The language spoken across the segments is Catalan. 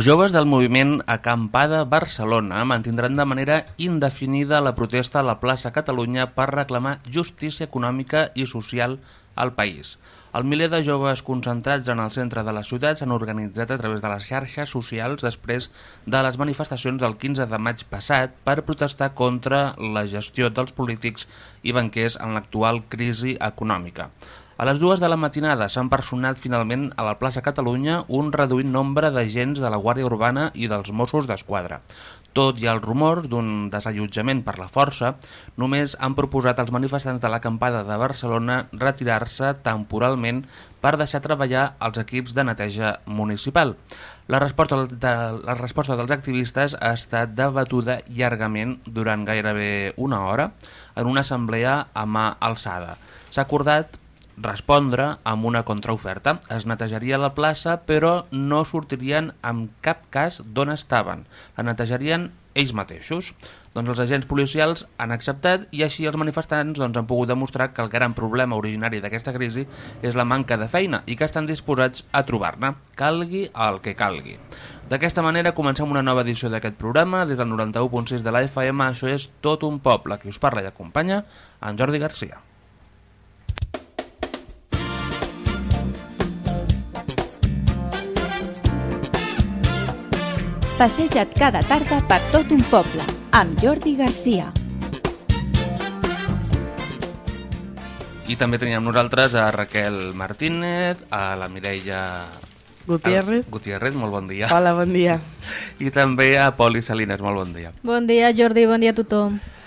Els joves del moviment Acampada Barcelona mantindran de manera indefinida la protesta a la plaça Catalunya per reclamar justícia econòmica i social al país. El miler de joves concentrats en el centre de la ciutat s'han organitzat a través de les xarxes socials després de les manifestacions del 15 de maig passat per protestar contra la gestió dels polítics i banquers en l'actual crisi econòmica. A les dues de la matinada s'han personat finalment a la plaça Catalunya un reduït nombre d'agents de la Guàrdia Urbana i dels Mossos d'Esquadra. Tot i els rumors d'un desallotjament per la força, només han proposat als manifestants de l'acampada de Barcelona retirar-se temporalment per deixar treballar els equips de neteja municipal. La resposta, de, la resposta dels activistes ha estat debatuda llargament durant gairebé una hora en una assemblea a mà alçada. S'ha acordat respondre amb una contraoferta. Es netejaria la plaça, però no sortirien en cap cas d'on estaven. La netejarien ells mateixos. Doncs els agents policials han acceptat i així els manifestants doncs, han pogut demostrar que el gran problema originari d'aquesta crisi és la manca de feina i que estan disposats a trobar-ne, calgui el que calgui. D'aquesta manera comencem una nova edició d'aquest programa des del 91.6 de la FM. Això és Tot un poble, qui us parla i acompanya en Jordi Garcia. Passeja't cada tarda per tot un poble, amb Jordi Garcia. I també teníem nosaltres a Raquel Martínez, a la Mireia Gutiérrez. Gutiérrez, molt bon dia. Hola, bon dia. I també a Poli Salines, molt bon dia. Bon dia, Jordi, bon dia a tothom.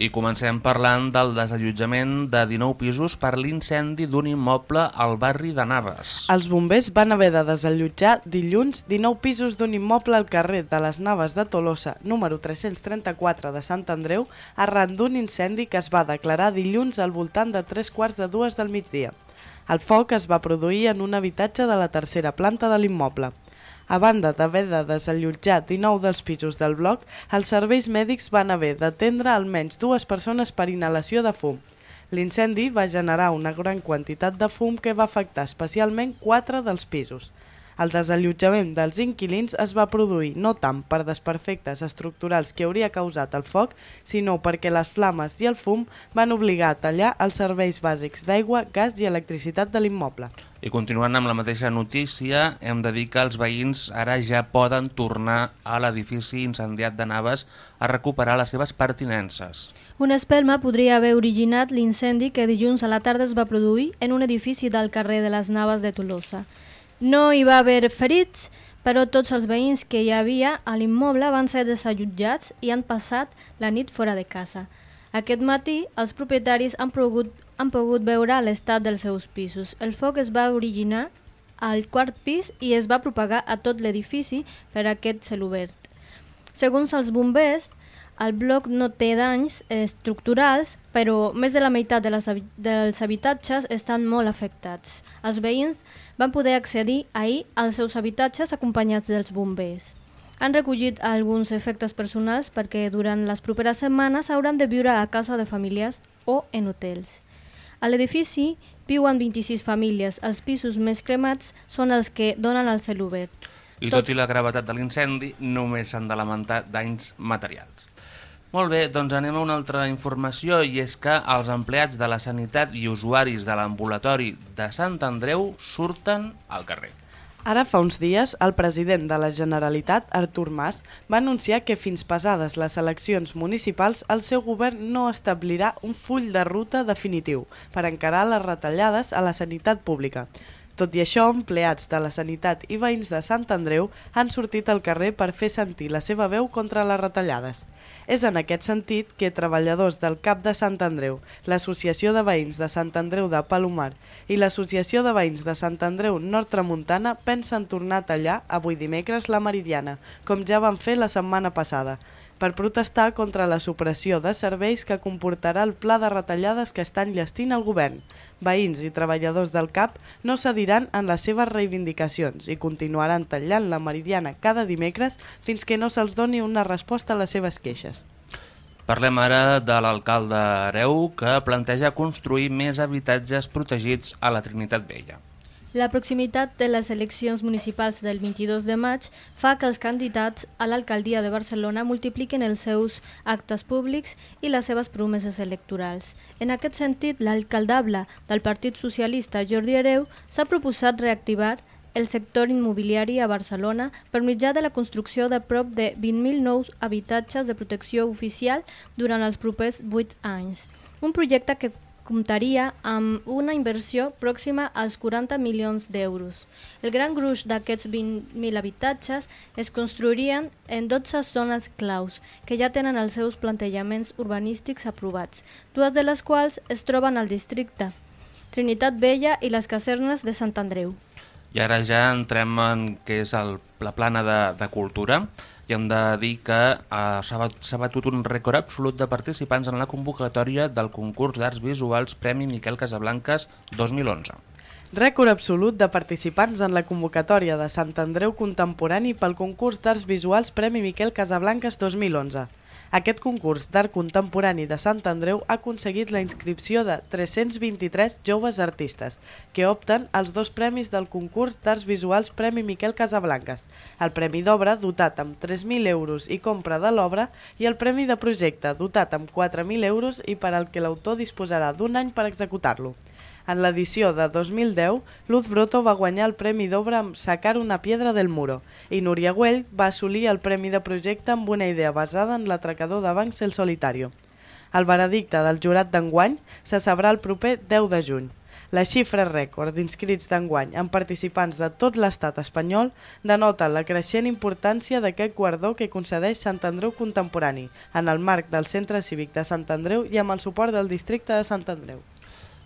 I comencem parlant del desallotjament de 19 pisos per l'incendi d'un immoble al barri de Naves. Els bombers van haver de desallotjar dilluns 19 pisos d'un immoble al carrer de les Naves de Tolosa, número 334 de Sant Andreu, arran d'un incendi que es va declarar dilluns al voltant de 3 quarts de dues del migdia. El foc es va produir en un habitatge de la tercera planta de l'immoble. A banda d'haver de desallotjar 19 dels pisos del bloc, els serveis mèdics van haver d'atendre almenys dues persones per inhalació de fum. L'incendi va generar una gran quantitat de fum que va afectar especialment quatre dels pisos. El desallotjament dels inquilins es va produir no tant per desperfectes estructurals que hauria causat el foc, sinó perquè les flames i el fum van obligar a tallar els serveis bàsics d'aigua, gas i electricitat de l'immoble. I continuant amb la mateixa notícia, hem de dir que els veïns ara ja poden tornar a l'edifici incendiat de Naves a recuperar les seves pertinences. Una espelma podria haver originat l'incendi que dilluns a la tarda es va produir en un edifici del carrer de les Naves de Tolosa. No hi va haver ferits, però tots els veïns que hi havia a l'immoble van ser desallotjats i han passat la nit fora de casa. Aquest matí, els propietaris han pogut, han pogut veure l'estat dels seus pisos. El foc es va originar al quart pis i es va propagar a tot l'edifici per aquest celobert. Segons els bombers, el bloc no té danys estructurals, però més de la meitat de les, dels habitatges estan molt afectats. Els veïns van poder accedir ahir als seus habitatges acompanyats dels bombers. Han recollit alguns efectes personals perquè durant les properes setmanes hauran de viure a casa de famílies o en hotels. A l'edifici viuen 26 famílies. Els pisos més cremats són els que donen al cel obert. I tot, tot i la gravetat de l'incendi, només s'han de lamentar danys materials. Molt bé, doncs anem a una altra informació i és que els empleats de la sanitat i usuaris de l'ambulatori de Sant Andreu surten al carrer. Ara fa uns dies, el president de la Generalitat, Artur Mas, va anunciar que fins passades les eleccions municipals el seu govern no establirà un full de ruta definitiu per encarar les retallades a la sanitat pública. Tot i això, empleats de la sanitat i veïns de Sant Andreu han sortit al carrer per fer sentir la seva veu contra les retallades. És en aquest sentit que treballadors del CAP de Sant Andreu, l'Associació de Veïns de Sant Andreu de Palomar i l'Associació de Veïns de Sant Andreu Nord-Tramuntana pensen tornar a tallar avui dimecres la Meridiana, com ja van fer la setmana passada. Per protestar contra la supressió de serveis que comportarà el pla de retallades que està enllestint el govern. Veïns i treballadors del CAP no cediran en les seves reivindicacions i continuaran tallant la meridiana cada dimecres fins que no se'ls doni una resposta a les seves queixes. Parlem ara de l'alcalde Areu, que planteja construir més habitatges protegits a la Trinitat Vella. La proximitat de les eleccions municipals del 22 de maig fa que els candidats a l'alcaldia de Barcelona multipliquen els seus actes públics i les seves promeses electorals. En aquest sentit, l'alcaldable del Partit Socialista, Jordi Hereu, s'ha proposat reactivar el sector immobiliari a Barcelona per mitjà de la construcció de prop de 20.000 nous habitatges de protecció oficial durant els propers 8 anys. Un projecte que comptaria amb una inversió pròxima als 40 milions d'euros. El gran gruix d'aquests 20.000 habitatges es construirien en 12 zones claus que ja tenen els seus plantejaments urbanístics aprovats, dues de les quals es troben al districte, Trinitat Vella i les casernes de Sant Andreu. I ara ja entrem en què és el, la plana de, de cultura i hem de dir que eh, s'ha batut un rècord absolut de participants en la convocatòria del concurs d'Arts Visuals Premi Miquel Casablanques 2011. Rècord absolut de participants en la convocatòria de Sant Andreu Contemporani pel concurs d'Arts Visuals Premi Miquel Casablanques 2011. Aquest concurs d'art contemporani de Sant Andreu ha aconseguit la inscripció de 323 joves artistes, que opten als dos premis del concurs d'arts visuals Premi Miquel Casablanques, el Premi d'Obra, dotat amb 3.000 euros i compra de l'obra, i el Premi de Projecte, dotat amb 4.000 euros i per al que l'autor disposarà d'un any per executar-lo. En l'edició de 2010, Luz Broto va guanyar el Premi d'Obra amb Sacar una piedra del muro i Núria Güell va assolir el Premi de Projecte amb una idea basada en l'atracador de bancs El Solitario. El veredicte del jurat d'enguany se sabrà el proper 10 de juny. La xifra rècord d'inscrits d'enguany amb participants de tot l'estat espanyol denota la creixent importància d'aquest guardó que concedeix Sant Andreu Contemporani en el marc del Centre Cívic de Sant Andreu i amb el suport del districte de Sant Andreu.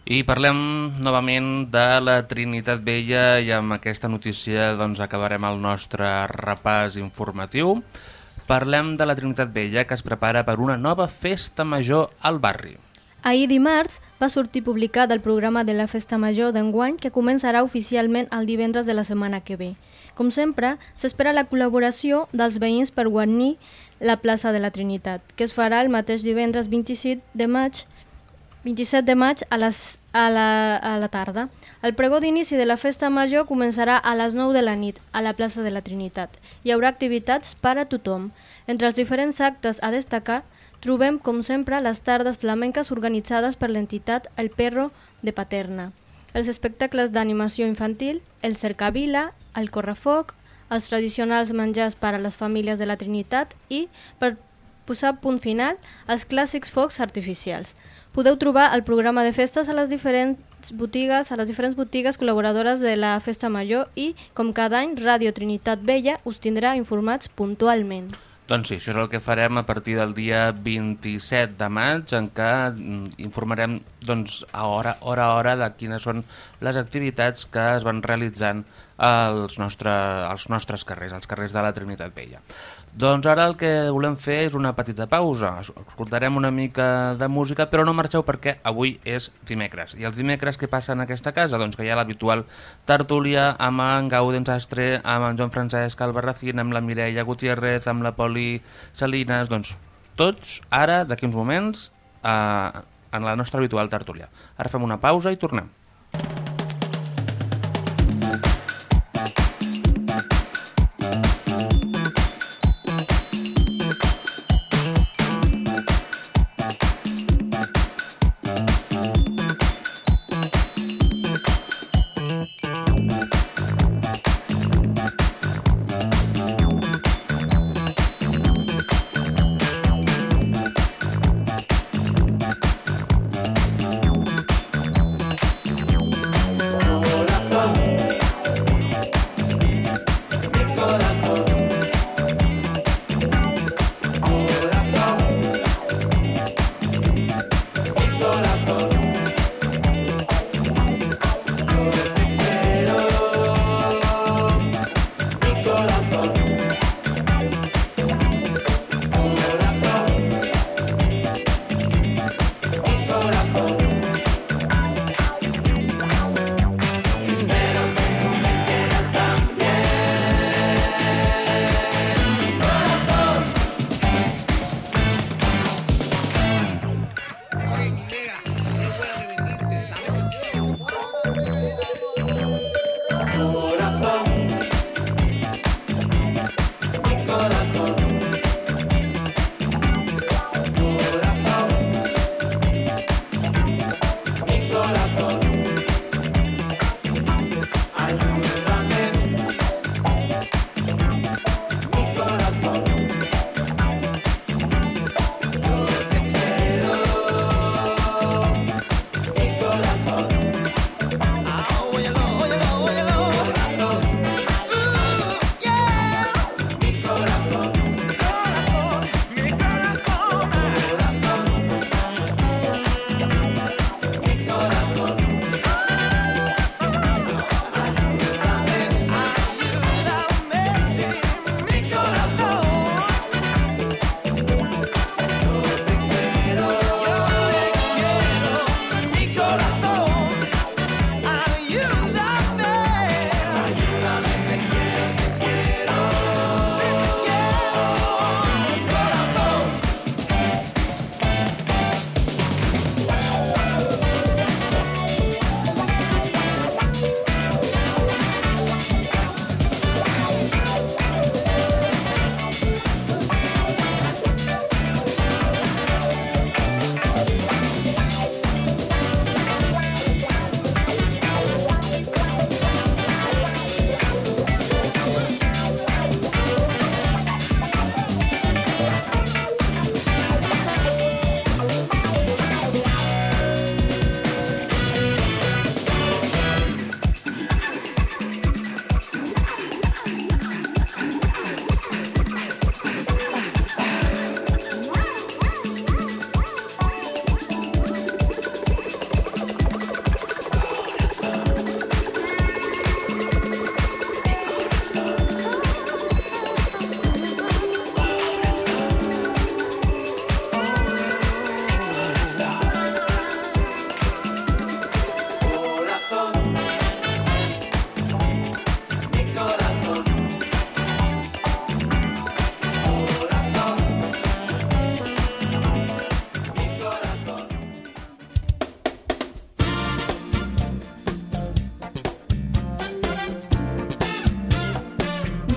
I parlem novament de la Trinitat Vella i amb aquesta notícia doncs, acabarem el nostre repàs informatiu. Parlem de la Trinitat Vella que es prepara per una nova festa major al barri. Ahir dimarts va sortir publicat el programa de la Festa Major d'enguany que començarà oficialment el divendres de la setmana que ve. Com sempre, s'espera la col·laboració dels veïns per guarnir la plaça de la Trinitat, que es farà el mateix divendres 27 de maig 27 de maig a, les, a, la, a la tarda. El pregó d'inici de la festa major començarà a les 9 de la nit a la plaça de la Trinitat. Hi haurà activitats per a tothom. Entre els diferents actes a destacar trobem, com sempre, les tardes flamenques organitzades per l'entitat El Perro de Paterna, els espectacles d'animació infantil, el cercavila, el correfoc, els tradicionals menjars per a les famílies de la Trinitat i, per posar punt final, els clàssics focs artificials. Podeu trobar el programa de festes a les diferents botigues, a les diferents botigues col·laboradores de la Festa Major i, com cada any, Ràdio Trinitat Vella us tindrà informats puntualment. Doncs sí, això és el que farem a partir del dia 27 de maig, en què mm, informarem doncs, a hora, hora a hora de quines són les activitats que es van realitzant als, nostre, als nostres carrers, als carrers de la Trinitat Vella. Doncs ara el que volem fer és una petita pausa. Escoltarem una mica de música, però no marxeu perquè avui és dimecres. I els dimecres què passa en aquesta casa? Doncs que hi ha l'habitual tertúlia amb en Gaudens Astre, amb en Joan Francesc Albarracín, amb la Mireia Gutiérrez, amb la Poli Salinas... Doncs tots ara, d'aquí uns moments, eh, en la nostra habitual tertúlia. Ara fem una pausa i tornem.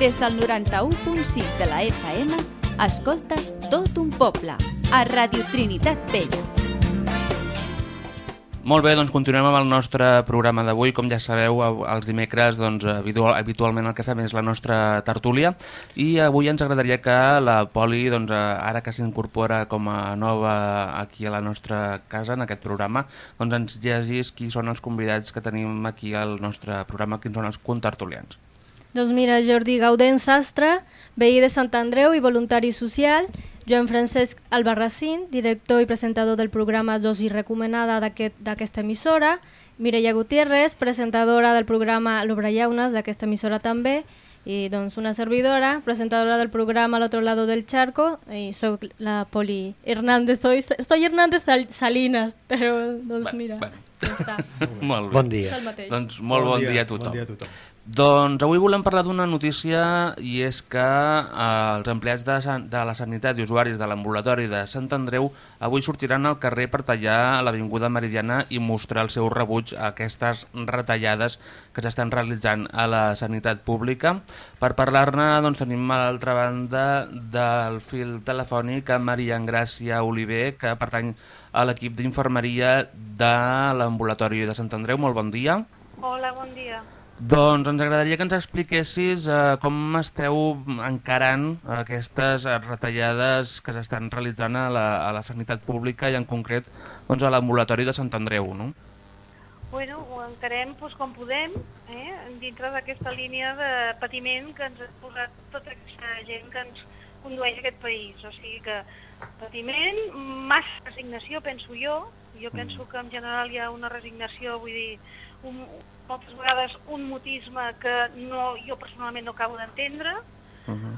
Des del 91.6 de la FM, escoltes tot un poble, a Radio Trinitat Vella. Molt bé, doncs continuem amb el nostre programa d'avui. Com ja sabeu, els dimecres doncs, habitualment el que fem és la nostra tertúlia i avui ens agradaria que la Poli, doncs, ara que s'incorpora com a nova aquí a la nostra casa, en aquest programa, doncs ens llegís qui són els convidats que tenim aquí al nostre programa, quins són els contertulians. Doncs mira, Jordi Gaudent Sastre, veí de Sant Andreu i voluntari social, Joan Francesc Albarracín, director i presentador del programa Dosi Recomanada d'aquesta aquest, emissora, Mireia Gutiérrez, presentadora del programa L'Obra Llaunes d'aquesta emissora també, i doncs una servidora, presentadora del programa Al otro lado del charco, i soc la Poli Hernández, soy, soy Hernández Salinas, però doncs bueno, mira, bueno. ja està. molt bé. Bon dia. Doncs molt bon, bon dia, dia a tothom. Bon dia a tothom. Doncs avui volem parlar d'una notícia i és que eh, els empleats de, de la sanitat i usuaris de l'ambulatori de Sant Andreu avui sortiran al carrer per tallar l'Avinguda Meridiana i mostrar el seu rebuig a aquestes retallades que s'estan realitzant a la sanitat pública. Per parlar-ne doncs, tenim a l'altra banda del fil telefònic a Maria Engràcia Oliver, que pertany a l'equip d'infermeria de l'ambulatori de Sant Andreu. Molt bon dia. Hola, bon dia. Doncs ens agradaria que ens expliquessis eh, com esteu encarant aquestes retallades que s'estan realitzant a la, a la sanitat pública i en concret doncs, a l'ambulatori de Sant Andreu, no? Bueno, ho encarem doncs, com podem, eh? dintre d'aquesta línia de patiment que ens ha posat tota aquesta gent que ens condueix a aquest país. O sigui que patiment, massa resignació, penso jo. Jo penso que en general hi ha una resignació, vull dir, un, moltes vegades un mutisme que no, jo personalment no acabo d'entendre. Uh -huh.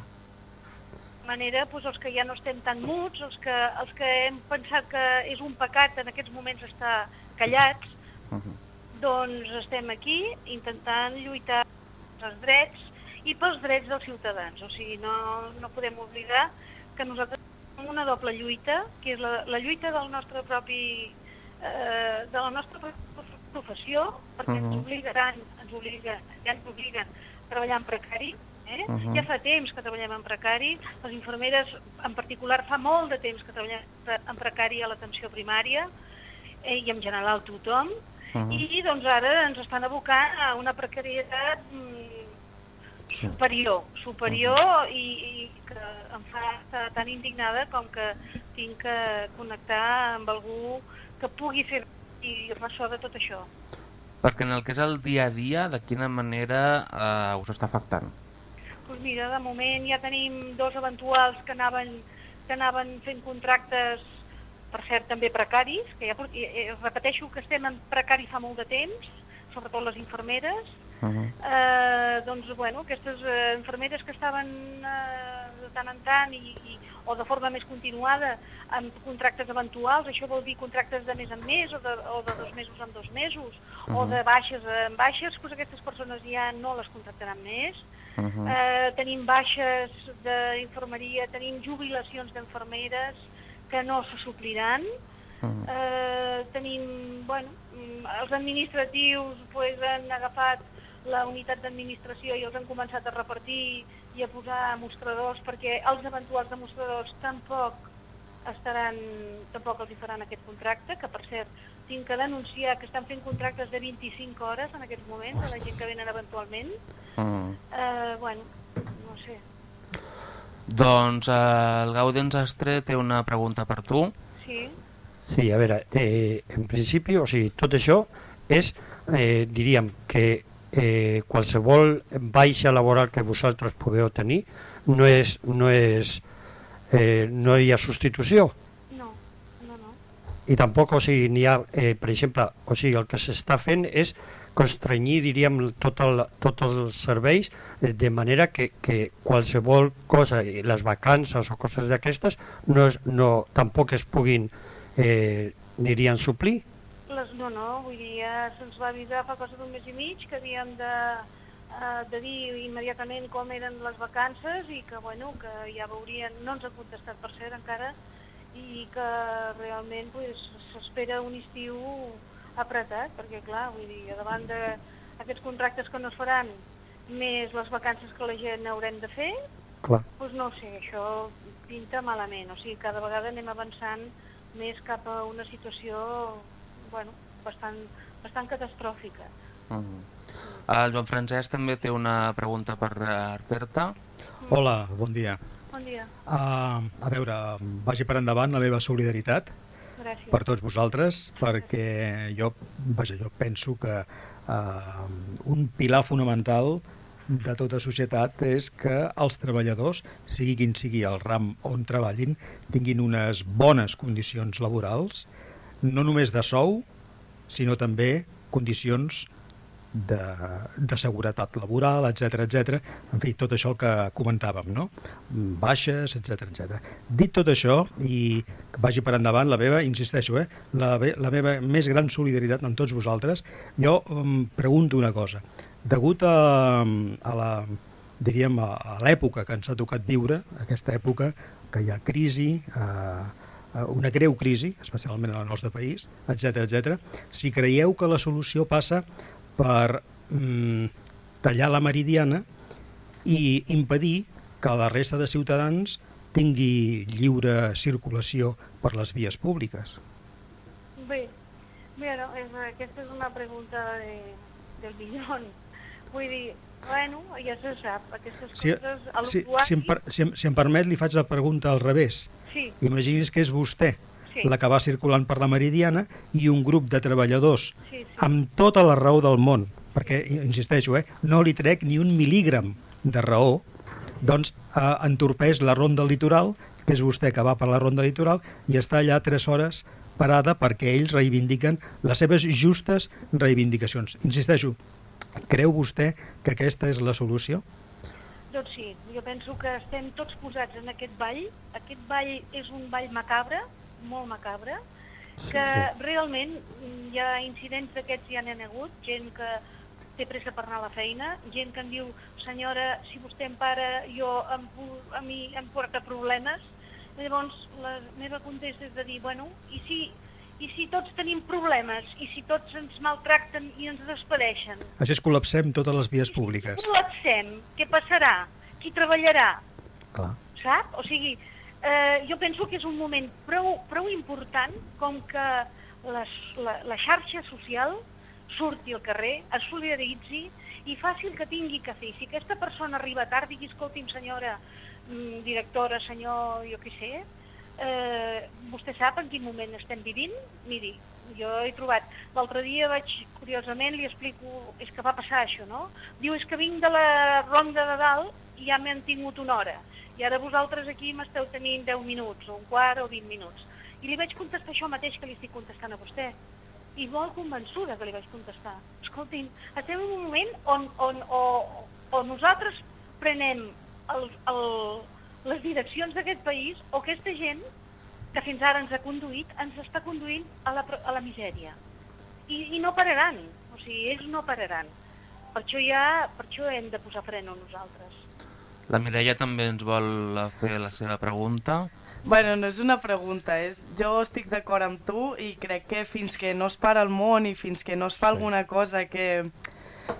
De manera, doncs, els que ja no estem tan muts, els que, els que hem pensat que és un pecat en aquests moments estar callats, uh -huh. doncs estem aquí intentant lluitar pels drets i pels drets dels ciutadans. O sigui, no, no podem oblidar que nosaltres tenim una doble lluita, que és la, la lluita del nostre propi, eh, de la nostra professió, perquè uh -huh. ens obligaran, ens obliguen, ja ens obliguen a treballar en precari, eh? Uh -huh. ja fa temps que treballem en precari, les infermeres en particular fa molt de temps que treballem en precari a l'atenció primària eh, i en general tothom, uh -huh. i doncs ara ens estan abocant a una precarietat mm, superior, superior uh -huh. i, i que em fa estar tan indignada com que tinc que connectar amb algú que pugui fer i ressò de tot això. Perquè en el que és el dia a dia, de quina manera eh, us està afectant? Doncs pues mira, de moment ja tenim dos eventuals que anaven, que anaven fent contractes, per cert, també precaris, que ja eh, repeteixo que estem en precari fa molt de temps, sobretot les infermeres, uh -huh. eh, doncs, bueno, aquestes eh, infermeres que estaven eh, de tant en tant i, i o de forma més continuada amb contractes eventuals, això vol dir contractes de mes en mes o de, o de dos mesos en dos mesos, uh -huh. o de baixes en baixes, doncs aquestes persones ja no les contractaran més. Uh -huh. eh, tenim baixes d'infermeria, tenim jubilacions d'infermeres que no se supliran. Uh -huh. eh, tenim, bueno, els administratius pues, han agafat la unitat d'administració i els han començat a repartir i a posar mostradors perquè els eventuals demostradors tampoc estaran, tampoc els hi faran aquest contracte, que per cert tinc que denunciar que estan fent contractes de 25 hores en aquests moments a la gent que venen eventualment. Mm. Eh, bueno, no sé. Doncs eh, el Gaudens Astre té una pregunta per tu. Sí. Sí, a veure, eh, en principi, o sigui, tot això és, eh, diríem, que eh, qualsevol baixa laboral que vosaltres podeu tenir no és, no és eh, no hi ha substitució no, no, no. i tampoc, o sigui, n'hi ha eh, per exemple, o sigui, el que s'està fent és constrenyir, diríem, tot el, tots els serveis eh, de manera que, que qualsevol cosa, les vacances o coses d'aquestes, no, no, tampoc es puguin, eh, diríem, suplir les, no, no, vull dir, ja se'ns va avisar fa cosa d'un mes i mig que havíem de, uh, de dir immediatament com eren les vacances i que, bueno, que ja veurien, no ens han contestat per cert encara, i que realment s'espera pues, un estiu apretat, perquè clar, vull dir, davant d'aquests contractes que no es faran més les vacances que la gent haurem de fer, Clar. doncs no sé, això pinta malament. O sigui, cada vegada anem avançant més cap a una situació bueno, bastant, bastant catastròfica. Uh -huh. El Joan Francesc també té una pregunta per eh, fer-te. Hola, bon dia. Bon dia, Uh, a veure, vagi per endavant la meva solidaritat gràcies. per tots vosaltres, perquè jo, vaja, jo penso que uh, un pilar fonamental de tota societat és que els treballadors, sigui quin sigui el ram on treballin, tinguin unes bones condicions laborals, no només de sou, sinó també condicions de, de seguretat laboral, etc etc. En fi, tot això el que comentàvem, no? Baixes, etc etc. Dit tot això, i que vagi per endavant la meva, insisteixo, eh, la, la meva més gran solidaritat amb tots vosaltres, jo em pregunto una cosa. Degut a, a la diríem, a, a l'època que ens ha tocat viure, aquesta època que hi ha crisi, eh, una greu crisi, especialment en el nostre país, etc etc. si creieu que la solució passa per mm, tallar la meridiana i impedir que la resta de ciutadans tingui lliure circulació per les vies públiques. Bé, bueno, és, aquesta és una pregunta de, del millón. Vull dir, bueno, ja se sap, aquestes Si, coses... si, si, em, per, si, em, si em permet, li faig la pregunta al revés. Sí, Imagini's que és vostè Sí. la que va circulant per la Meridiana i un grup de treballadors sí, sí. amb tota la raó del món, perquè, insisteixo, eh, no li trec ni un mil·lígram de raó, doncs eh, entorpeix la ronda litoral, que és vostè que va per la ronda litoral, i està allà tres hores parada perquè ells reivindiquen les seves justes reivindicacions. Insisteixo, creu vostè que aquesta és la solució? Doncs sí, jo penso que estem tots posats en aquest ball. Aquest ball és un ball macabre, molt macabre, que realment mm, hi ha incidents d'aquests ja n'hi ha hagut, gent que té pressa per anar a la feina, gent que em diu, senyora, si vostè em para, jo em, a mi em porta problemes. Llavors, la meva contesta és de dir, bueno, i si, i si tots tenim problemes, i si tots ens maltracten i ens despedeixen, Així es col·lapsem totes les vies públiques. col·lapsem, què passarà? Qui treballarà? Clar. Sap? O sigui, eh, jo penso que és un moment prou, prou important com que les, la, la xarxa social surti al carrer, es solidaritzi i faci el que tingui que fer. Si aquesta persona arriba tard, digui, escolti'm senyora mm, directora, senyor, jo què sé, eh, vostè sap en quin moment estem vivint? Miri, jo he trobat, l'altre dia vaig, curiosament, li explico, és que va passar això, no? Diu, és que vinc de la ronda de dalt i ja m'han tingut una hora, i ara vosaltres aquí m'esteu tenint 10 minuts, o un quart o 20 minuts. I li vaig contestar això mateix que li estic contestant a vostè. I molt convençuda que li vaig contestar. Escolti'm, estem en un moment on, on, o, o nosaltres prenem el, el, les direccions d'aquest país o aquesta gent que fins ara ens ha conduït, ens està conduint a la, a la misèria. I, I no pararan, o sigui, ells no pararan. Per això, ja, per això hem de posar fren a nosaltres. La Mireia també ens vol fer la seva pregunta. Bueno, no és una pregunta, és jo estic d'acord amb tu i crec que fins que no es para el món i fins que no es fa alguna cosa que,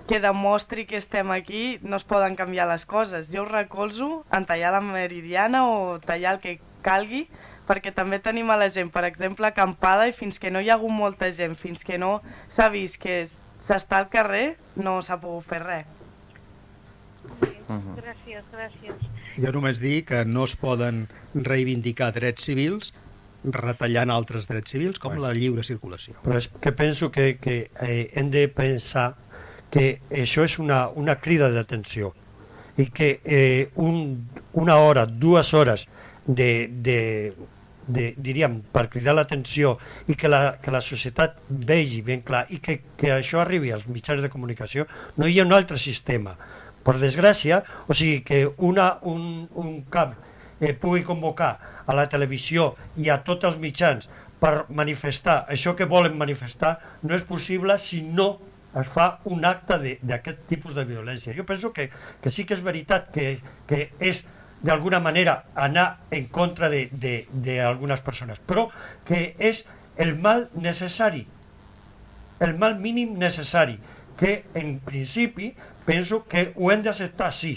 que demostri que estem aquí, no es poden canviar les coses. Jo us recolzo en tallar la meridiana o tallar el que calgui, perquè també tenim a la gent, per exemple, acampada i fins que no hi ha hagut molta gent, fins que no s'ha vist que s'està al carrer, no s'ha pogut fer res. Gràcies, gràcies. Jo només dic que no es poden reivindicar drets civils retallant altres drets civils com la lliure circulació. Però és que penso que, que eh, hem de pensar que això és una, una crida d'atenció i que eh, un, una hora, dues hores de, de, de, diríem, per cridar l'atenció i que la, que la societat vegi ben clar i que, que això arribi als mitjans de comunicació, no hi ha un altre sistema. Per desgràcia, o sigui que una, un, un camp eh, pugui convocar a la televisió i a tots els mitjans per manifestar això que volen manifestar no és possible si no es fa un acte d'aquest tipus de violència. Jo penso que, que sí que és veritat que, que és d'alguna manera anar en contra d'algunes persones, però que és el mal necessari, el mal mínim necessari, que en principi penso que ho hem d'acceptar sí,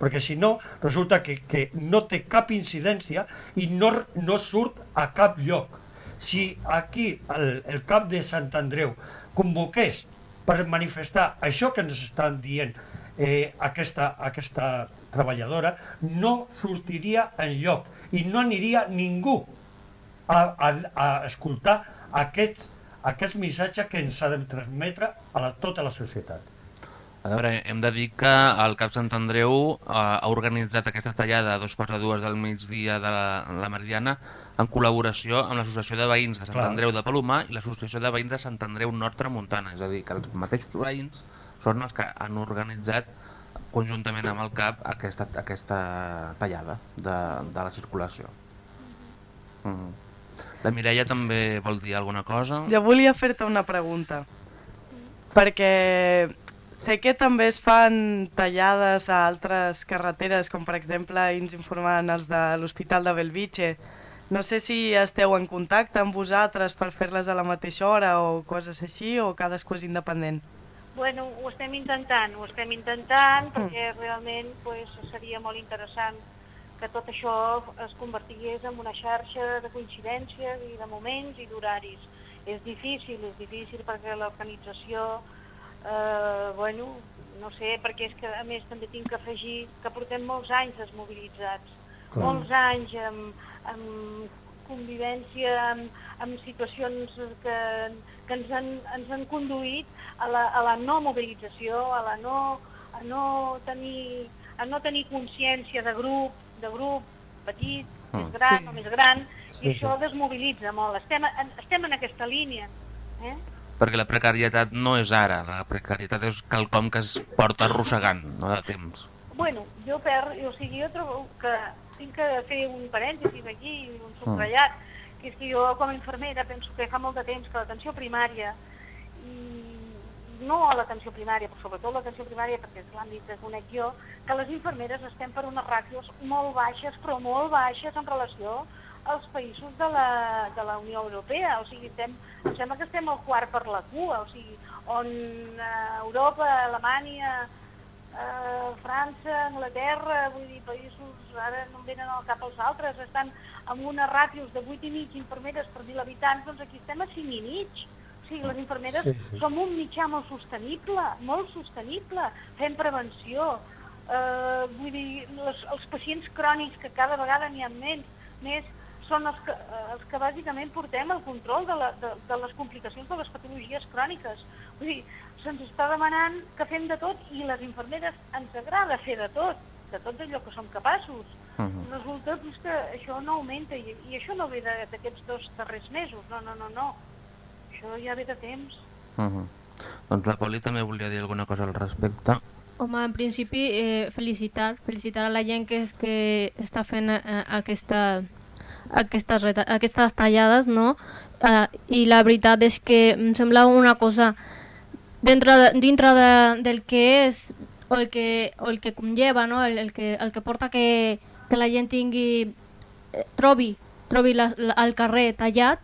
perquè si no resulta que, que no té cap incidència i no, no surt a cap lloc. Si aquí el, el cap de Sant Andreu convoqués per manifestar això que ens estan dient eh, aquesta, aquesta treballadora, no sortiria en lloc i no aniria ningú a, a, a escoltar aquest, aquest missatge que ens ha de transmetre a la, tota la societat. A veure, hem de dir que el CAP Sant Andreu eh, ha organitzat aquesta tallada a dos quarts de dues del migdia de la, la Meridiana en col·laboració amb l'Associació de Veïns de Sant Clar. Andreu de Palomar i l'Associació de Veïns de Sant Andreu Nord Tramuntana. És a dir, que els mateixos veïns són els que han organitzat conjuntament amb el CAP aquesta, aquesta tallada de, de la circulació. Mm. La Mireia també vol dir alguna cosa? Jo volia fer-te una pregunta, perquè sé que també es fan tallades a altres carreteres, com per exemple ens informaven els de l'Hospital de Belvitge. No sé si esteu en contacte amb vosaltres per fer-les a la mateixa hora o coses així, o cadascú és independent. Bueno, ho estem intentant, ho estem intentant perquè realment pues, seria molt interessant que tot això es convertigués en una xarxa de coincidències i de moments i d'horaris. És difícil, és difícil perquè l'organització, eh, bueno, no sé, perquè és que a més també tinc que afegir que portem molts anys desmobilitzats, Clar. molts anys amb, amb convivència, amb, amb situacions que, que ens, han, ens han conduït a la, a la no mobilització, a la no, a no tenir, a no tenir consciència de grup, de grup petit, Mm. més gran Sí. o més gran, Sí, i això sí. desmobilitza molt. Estem, en, estem en aquesta línia. Eh? Perquè la precarietat no és ara, la precarietat és quelcom que es porta arrossegant, no de temps. Bueno, jo per, o sigui, jo trobo que tinc que fer un parèntesis aquí, un subratllat, que és que jo com a infermera penso que fa molt de temps que l'atenció primària, i no a l'atenció primària, però sobretot l'atenció primària, perquè és l'àmbit que conec jo, que les infermeres estem per unes ràtios molt baixes, però molt baixes en relació als països de la, de la Unió Europea. O sigui, estem, em sembla que estem al quart per la cua, o sigui, on eh, Europa, Alemanya, eh, França, Anglaterra, vull dir, països, ara no em venen al cap els altres, estan amb unes ràtios de 8 i mig infermeres per 1.000 habitants, doncs aquí estem a 5 i mig. O sigui, les infermeres Sí, sí. som un mitjà molt sostenible, molt sostenible, fem prevenció, eh, vull dir, les, els pacients crònics que cada vegada n'hi ha menys, més són els que, eh, els que bàsicament portem el control de, la, de, de les complicacions de les patologies cròniques. Vull dir, se'ns està demanant que fem de tot i les infermeres ens agrada fer de tot, de tot allò que som capaços. Uh -huh. Resulta doncs, que això no augmenta i, i això no ve de- d'aquests dos darrers mesos, no, no, no, no. Això ja ve de temps. Uh -huh. Doncs la Poli també volia dir alguna cosa al respecte. Home, en principi, eh, felicitar, felicitar a la gent que, és, que està fent eh, aquesta, aquestes, reta- aquestes tallades, no? Eh, I la veritat és que em sembla una cosa dintre, de, dintre de, del que és o el que, o el que conlleva, no? el, el, que, el que porta que, que la gent tingui, eh, trobi, trobi la, la, el carrer tallat,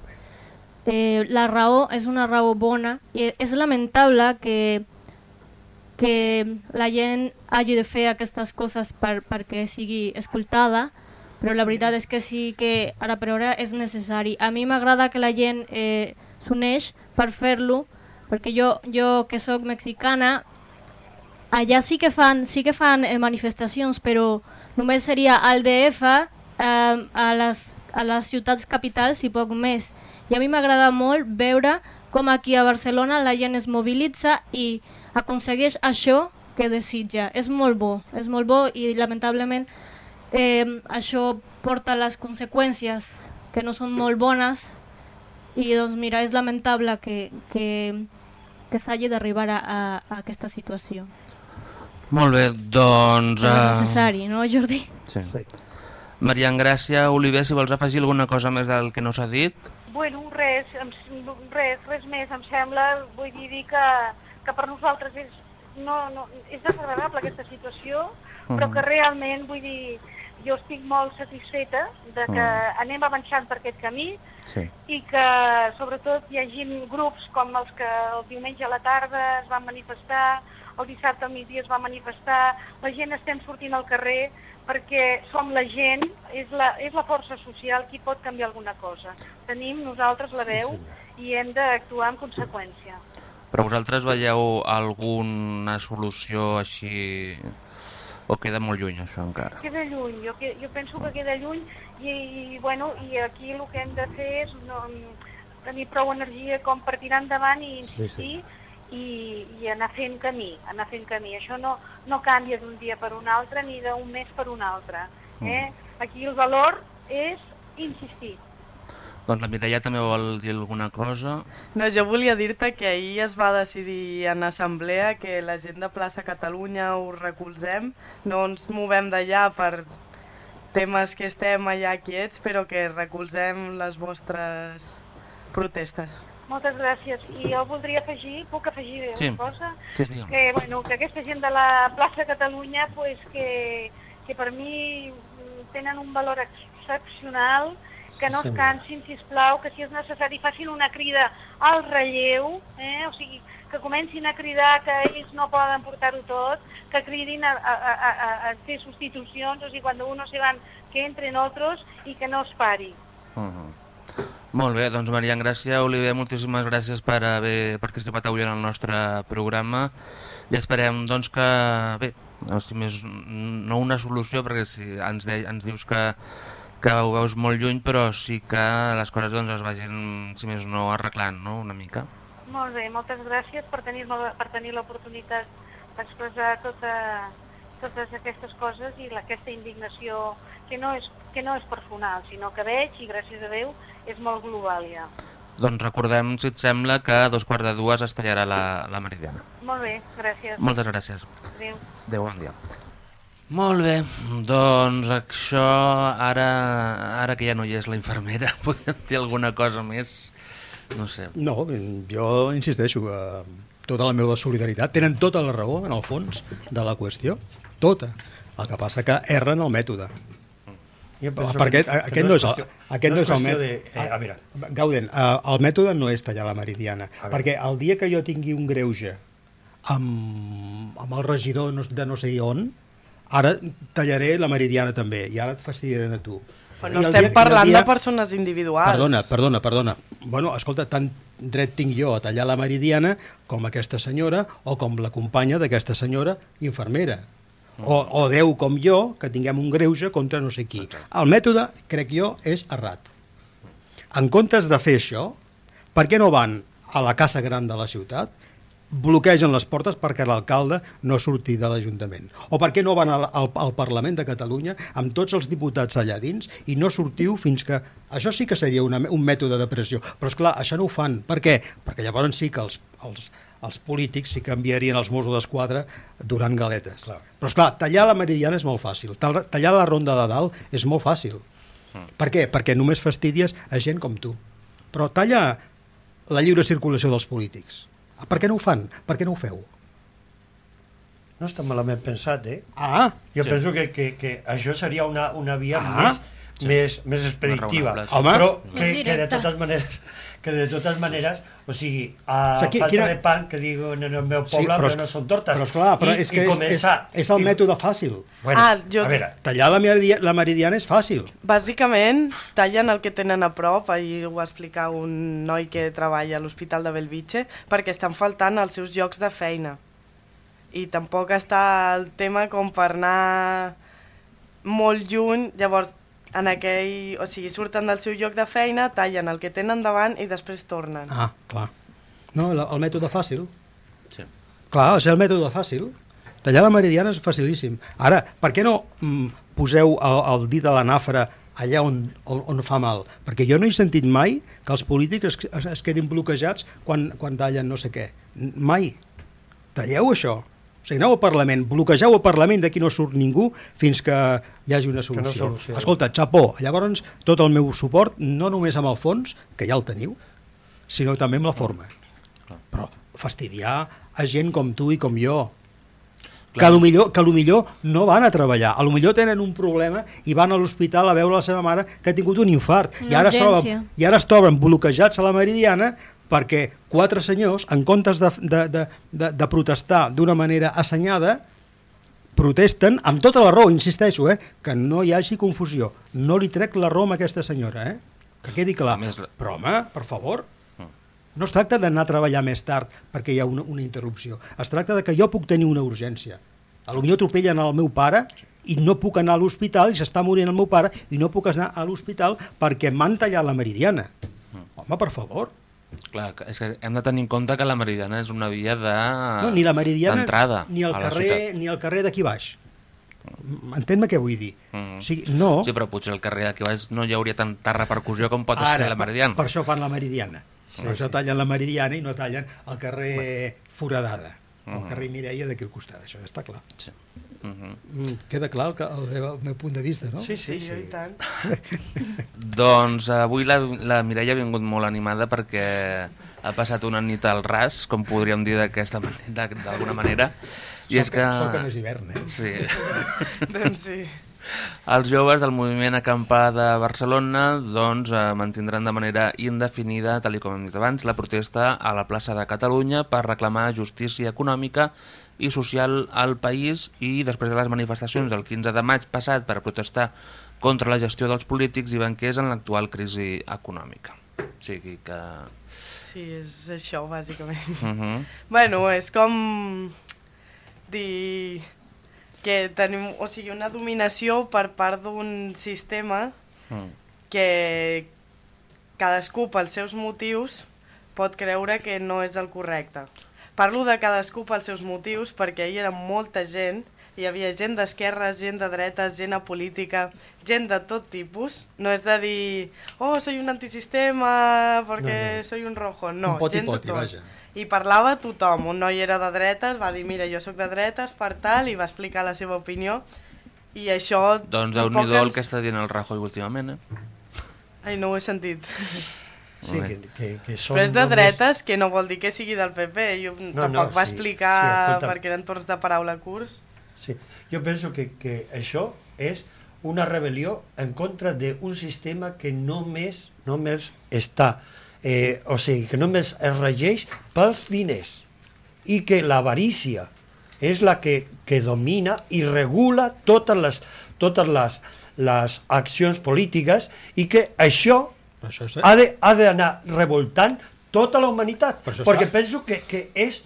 eh, la raó és una raó bona i és lamentable que que la gent hagi de fer aquestes coses per, perquè sigui escoltada, però la veritat és que sí que ara per hora és necessari. A mi m'agrada que la gent eh, s'uneix per fer-lo, perquè jo, jo que sóc mexicana, allà sí que fan, sí que fan eh, manifestacions, però només seria al DF, eh, a, les, a les ciutats capitals i poc més. I a mi m'agrada molt veure com aquí a Barcelona la gent es mobilitza i aconsegueix això que desitja. És molt bo, és molt bo i lamentablement eh, això porta les conseqüències que no són molt bones i doncs mira, és lamentable que, que, que s'hagi d'arribar a, a, aquesta situació. Molt bé, doncs... És eh, necessari, no Jordi? Sí. Sí. Maria Engràcia, Oliver, si vols afegir alguna cosa més del que no s'ha dit. Bueno, res, res, res més, em sembla, vull dir, dir que, que per nosaltres és, no, no, és desagradable aquesta situació, però que realment, vull dir, jo estic molt satisfeta de que Mm. anem avançant per aquest camí Sí. i que sobretot hi hagi grups com els que el diumenge a la tarda es van manifestar, el dissabte al migdia es va manifestar, la gent estem sortint al carrer perquè som la gent, és la, és la força social qui pot canviar alguna cosa. Tenim nosaltres la veu i hem d'actuar en conseqüència. Però vosaltres veieu alguna solució així... O queda molt lluny, això, encara? Queda lluny, jo, que, jo penso que queda lluny i, i, bueno, i aquí el que hem de fer és no, tenir prou energia com per tirar endavant i insistir sí, sí. I, i anar fent camí, anar fent camí. Això no, no canvia d'un dia per un altre ni d'un mes per un altre. Eh? Aquí el valor és insistir. Doncs la Mireia també vol dir alguna cosa. No, jo volia dir-te que ahir es va decidir en assemblea que la gent de Plaça Catalunya ho recolzem, no ens movem d'allà per temes que estem allà quiets, però que recolzem les vostres protestes. Moltes gràcies. I jo voldria afegir, puc afegir Sí. una cosa? Sí, sí. Que, bueno, que aquesta gent de la plaça Catalunya, pues, que, que per mi mm, tenen un valor excepcional, que no Sí, es cansin, si plau, que si és necessari facin una crida al relleu, eh? o sigui, que comencin a cridar que ells no poden portar-ho tot, que cridin a, a, a, a, a fer substitucions, o sigui, quan uno se van, que entren otros i que no es pari. Uh -huh. Molt bé, doncs Marian Gràcia, Oliver, moltíssimes gràcies per haver participat avui en el nostre programa i esperem doncs que, bé, si més, no una solució perquè si ens, de, ens dius que, que ho veus molt lluny però sí que les coses doncs es vagin, si més no, arreglant no? una mica. Molt bé, moltes gràcies per tenir, per tenir l'oportunitat d'expressar tota, totes aquestes coses i aquesta indignació que no, és, que no és personal, sinó que veig, i gràcies a Déu, és molt global ja. Doncs recordem, si et sembla, que a dos quarts de dues es tallarà la, la meridiana. Molt bé, gràcies. Moltes gràcies. Adéu. Adéu, bon dia. Molt bé, doncs això, ara, ara que ja no hi és la infermera, podem dir alguna cosa més? No sé. No, jo insisteixo, eh, tota la meva solidaritat, tenen tota la raó, en el fons, de la qüestió, tota. El que passa que erren el mètode. Perquè que- aquest, que no és el, qüestió- aquest no és el mètode. de- eh, a veure. Gauden, eh, el mètode no és tallar la meridiana, perquè el dia que jo tingui un greuge amb, amb el regidor de no sé on, ara tallaré la meridiana també, i ara et fastidiaré a tu. Però no estem dia- parlant dia- de persones individuals. Perdona, perdona, perdona. Bueno, escolta, tant dret tinc jo a tallar la meridiana com aquesta senyora o com la companya d'aquesta senyora infermera. O, o Déu com jo, que tinguem un greuge contra no sé qui. El mètode, crec jo, és errat. En comptes de fer això, per què no van a la Casa Gran de la ciutat, bloquegen les portes perquè l'alcalde no surti de l'Ajuntament? O per què no van al, al, al Parlament de Catalunya amb tots els diputats allà dins i no sortiu fins que... Això sí que seria una, un mètode de pressió. Però, és clar això no ho fan. Per què? Perquè llavors sí que els, els, els polítics sí que enviarien els Mossos d'Esquadra durant galetes. Clar. Però, és clar tallar la meridiana és molt fàcil. Tal- Tallar la ronda de dalt és molt fàcil. Per què? Perquè només fastidies a gent com tu. Però talla la lliure circulació dels polítics. Per què no ho fan? Per què no ho feu? No està malament pensat, eh? Ah, Jo Sí. penso que, que, que això seria una, una via Ah. més, més, més expeditiva. sí. Home. Però que, que de totes maneres que de totes maneres, o sigui, a O sigui, falta quina- de pan, que digo en el meu sí, poble, però, però, és- no són tortes. però esclar, però I, és que i és, és, començar... és el i, mètode fàcil. Bueno, Ah, jo- A veure, Tallar la, meridia, la meridiana és fàcil. Bàsicament, tallen el que tenen a prop, ahir ho va explicar un noi que treballa a l'Hospital de Belvitge, perquè estan faltant els seus llocs de feina. I tampoc està el tema com per anar molt lluny, llavors en aquell, o sigui, surten del seu lloc de feina, tallen el que tenen davant i després tornen. Ah, clar. No, el, el mètode fàcil. Sí. Clar, és el mètode fàcil. Tallar la meridiana és facilíssim. Ara, per què no mm, poseu el, el dit a la allà on, on, on fa mal? Perquè jo no he sentit mai que els polítics es, es, es quedin bloquejats quan, quan tallen no sé què. Mai. Talleu això. O sigui, aneu al Parlament, bloquegeu el Parlament, d'aquí no surt ningú fins que hi hagi una no solució. solució. Escolta, xapó, llavors tot el meu suport, no només amb el fons, que ja el teniu, sinó també amb la forma. Però fastidiar a gent com tu i com jo, que a, lo millor, que a lo millor no van a treballar, a lo millor tenen un problema i van a l'hospital a veure la seva mare que ha tingut un infart i ara, es troben, i ara es troben bloquejats a la meridiana perquè quatre senyors, en comptes de, de, de, de, de protestar d'una manera assenyada, protesten amb tota la raó, insisteixo, eh, que no hi hagi confusió. No li trec la raó a aquesta senyora, eh? que quedi clar. Més- Però, home, per favor, no es tracta d'anar a treballar més tard perquè hi ha una, una interrupció. Es tracta de que jo puc tenir una urgència. A lo millor atropellen el meu pare i no puc anar a l'hospital i s'està morint el meu pare i no puc anar a l'hospital perquè m'han tallat la meridiana. Home, per favor. Clar, és que hem de tenir en compte que la Meridiana és una via de... No, ni la meridiana d'entrada ni el carrer ni el carrer d'aquí baix. Entén-me què vull dir. Mhm. O sigui, no. Sí, però potser al carrer d'aquí baix no hi hauria tanta repercussió com pot ser la Meridiana. Per això fan la meridiana. Sí, per això sí. tallen la meridiana i no tallen el carrer Foradada. El Mhm. carrer Mireia d'aquí al costat, això ja està clar. Sí. Mhm. Mm, queda clar el, que- el, meu- el meu punt de vista, no? Sí, sí, Sí, sí. i tant. Doncs avui la, la Mireia ha vingut molt animada perquè ha passat una nit al ras, com podríem dir d'aquesta manera, d'alguna manera. I és que... Sort que no és hivern, eh? Sí. doncs sí. Els joves del moviment Acampar de Barcelona doncs, eh, mantindran de manera indefinida, tal i com hem dit abans, la protesta a la plaça de Catalunya per reclamar justícia econòmica i social al país i després de les manifestacions del 15 de maig passat per protestar contra la gestió dels polítics i banquers en l'actual crisi econòmica. O sigui que... Sí, és això, bàsicament. Uh -huh. Bueno, és com dir que tenim, o sigui, una dominació per part d'un sistema Mm. que cadascú pels seus motius pot creure que no és el correcte. Parlo de cadascú pels seus motius perquè hi era molta gent, hi havia gent d'esquerres, gent de dretes, gent apolítica, gent de tot tipus. No és de dir, oh, soy un antisistema perquè No, no. soy un rojo. No, Un poti gent de poti, tot. vaja. I parlava tothom. Un noi era de dretes, va dir, mira, jo sóc de dretes, per tal, i va explicar la seva opinió. I això... Doncs déu nhi el ens- que està dient el Rajoy últimament, eh? Ai, no ho he sentit. Sí, que, que, que són Però és de només- dretes, que no vol dir que sigui del PP. Jo No, tampoc no, va sí, explicar, sí, escolta. perquè eren torns de paraula curts. Sí. Jo penso que, que això és una rebel·lió en contra d'un sistema que només, només està, eh, o sigui, que només es regeix pels diners i que l'avarícia és la que, que domina i regula totes les, totes les, les accions polítiques i que això això és... ha de- ha d'anar revoltant tota la humanitat, Però això perquè està- penso que, que és,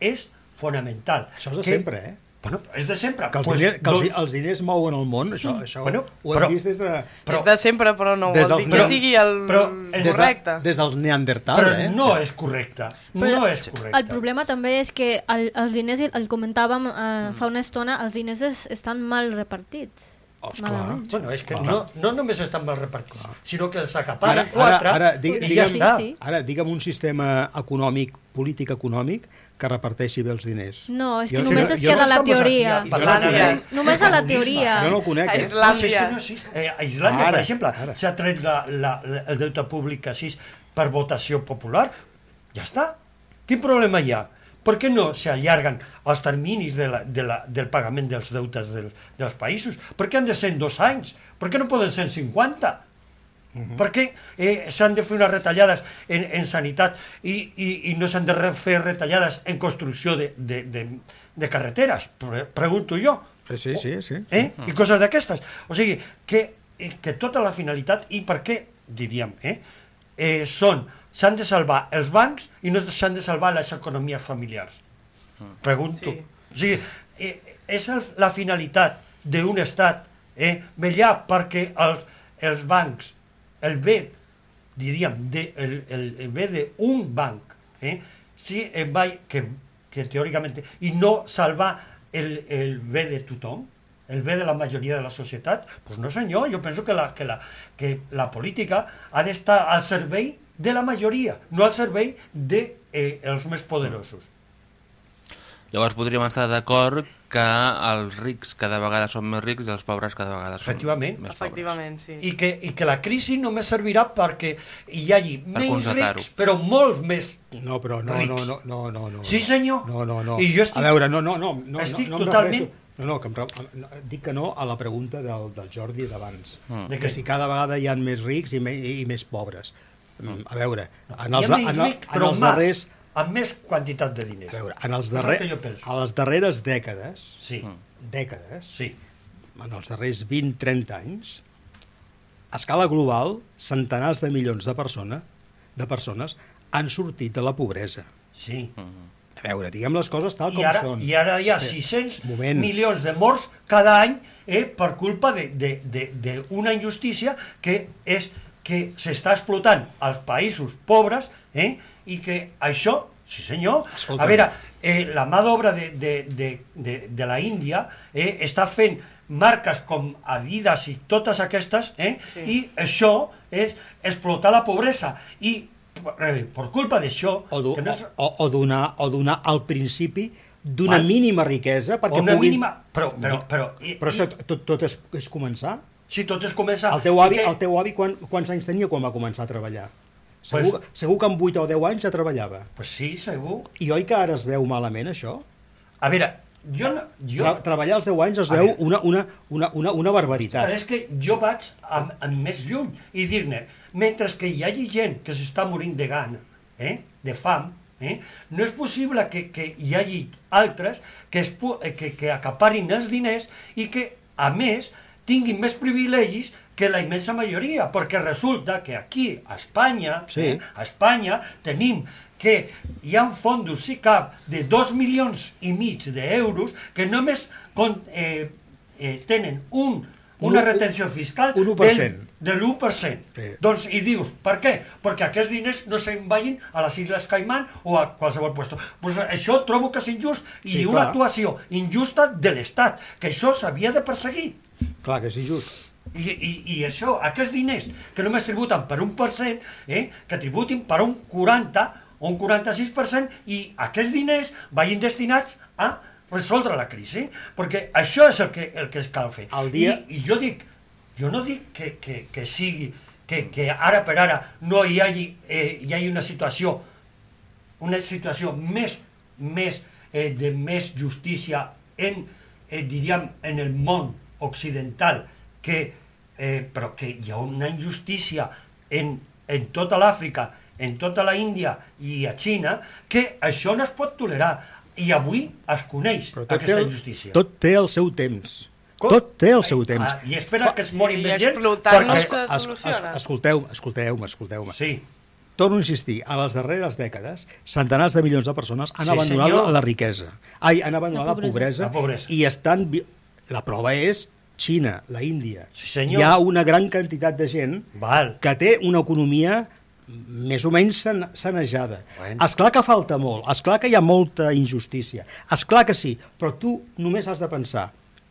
és fonamental. Això és de que, sempre, eh? Bueno, és de sempre. Que els, Pues, diners, que els, doncs- els diners mouen el món, això, això Bueno, ho hem però- vist des de... Però, és de sempre, però no Des vol dir que però- sigui el però des, de, correcte. des dels Neandertal, però eh? no és correcte. Però no és correcte. El problema també és que el, els diners, el comentàvem eh, fa una estona, els diners es, estan mal repartits. Oh, esclar. Bueno, és que Clar. no, no només estan mal repartits, sinó que els Ara, acaparen ara, quatre ara, di, i digue'm. Sí, sí. ara, digue'm un sistema econòmic, polític econòmic, que reparteixi bé els diners. No, és Jo que no- només es jo no queda la aquí teoria. a de- Islàndia. Només a la teoria. Jo no el conec. A Eh? Islàndia. No, si és que no existe. Eh, a Islàndia, Ara, per exemple, ara. s'ha tret la, la, la, el deute públic així per votació popular. Ja està. Quin problema hi ha? Per què no s'allarguen els terminis de la, de la, del pagament dels deutes del, dels països? Per què han de ser en dos anys? Per què no poden ser en 50? Per què eh, s'han de fer unes retallades en, en sanitat i, i, i no s'han de fer retallades en construcció de, de, de, de carreteres? Pre pregunto jo. Sí, sí, sí. sí. Eh? I coses d'aquestes. O sigui, que, eh, que tota la finalitat, i per què, diríem, eh? eh són, s'han de salvar els bancs i no s'han de salvar les economies familiars. Pregunto. Sí. O sigui, eh, és el, la finalitat d'un estat eh, vetllar perquè els, els bancs, el bé, diríem, de, el, el, el bé d'un banc, eh, sí, eh, va, que, que teòricament, i no salvar el, el bé de tothom, el bé de la majoria de la societat, doncs no senyor, jo penso que la, que la, que la política ha d'estar al servei de la majoria, no al servei dels de, eh, els més poderosos. Llavors podríem estar d'acord que els rics cada vegada són més rics i els pobres cada vegada són Efectivament. més pobres. Efectivament, sí. I que, I que la crisi només servirà perquè hi hagi Per menys rics, però molts més No, però no, no, rics. no, no, no, no. Sí, senyor. No, no, no. I jo estic- A veure, no, no, no. no Estic no, no totalment- No, no, que em, re- no, dic que no a la pregunta del, del Jordi d'abans. Mm. De Que si cada vegada hi ha més rics i, me, i més pobres. Mm, A veure, en els, en, en però els darrers... amb més quantitat de diners. A veure, en els darrer, a les darreres dècades, Sí, dècades, sí. en els darrers 20-30 anys, a escala global, centenars de milions de, persona, de persones han sortit de la pobresa. Sí. A veure, diguem les coses tal com I ara, són. I ara hi ha Espera, 600 moment. milions de morts cada any eh, per culpa d'una injustícia que és que s'està explotant als països pobres eh, i que això, sí senyor, Escolta'm. a veure, eh, la mà d'obra de, de, de, de, de la Índia eh, està fent marques com Adidas i totes aquestes, eh, Sí. i això és explotar la pobresa i eh, per culpa d'això o, do, no és- o, o, donar, o donar al principi d'una mínima riquesa perquè una puguin... mínima... Però, però, però, i, Però que tot, tot és, és començar. Si tot es comença... El teu avi, que- el teu avi quan, quants anys tenia quan va començar a treballar? Segur, segur que amb 8 o 10 anys ja treballava. Pues sí, segur. I oi que ara es veu malament, això? A veure, jo... no- jo Tra treballar als 10 anys es A veu veure. una, una, una, una, una barbaritat. però és que jo vaig amb, amb més lluny i dir-ne, mentre que hi hagi gent que s'està morint de gana, eh, de fam, eh, no és possible que, que hi hagi altres que, es, que, que acaparin els diners i que, a més, tinguin més privilegis que la immensa majoria, perquè resulta que aquí, a Espanya, Sí. eh, a Espanya, tenim que hi ha fondos SICAP de 2 milions i mig d'euros que només con, eh, eh, tenen un, una Un- retenció fiscal un 1%. del, de l'1%. Sí. Doncs, i dius, per què? Perquè aquests diners no se'n vagin a les Illes Caimán o a qualsevol lloc. Pues això trobo que és injust i Sí, una clar. actuació injusta de l'Estat, que això s'havia de perseguir. Clar que és injust. I, i, I això, aquests diners que només tributen per un per cent, eh, que tributin per un 40 o un 46% i aquests diners vagin destinats a resoldre la crisi, perquè això és el que, el que es cal fer. El dia- I, I jo dic, jo no dic que, que, que sigui, que, que ara per ara no hi hagi, eh, hi hagi una situació una situació més, més eh, de més justícia en, eh, diríem, en el món occidental, que, eh, però que hi ha una injustícia en, en tota l'Àfrica, en tota la Índia i a Xina, que això no es pot tolerar. I avui es coneix aquesta el, injustícia. tot té el seu temps. Com? Tot té el seu temps. Ah, I espera que es mori més gent. explotar no perquè- se Es- es- soluciona. Escolteu-me, escolteu-me, escolteu-me. Sí, Torno a insistir, a les darreres dècades, centenars de milions de persones han Sí, abandonat senyor. la riquesa. Ai, han abandonat La la pobresa. pobresa, La pobresa. i estan... La prova és Xina, la Índia. Sí, senyor. Hi ha una gran quantitat de gent val. que té una economia més o menys sane- sanejada. Bueno. És clar que falta molt, és clar que hi ha molta injustícia, és clar que sí, però tu només has de pensar,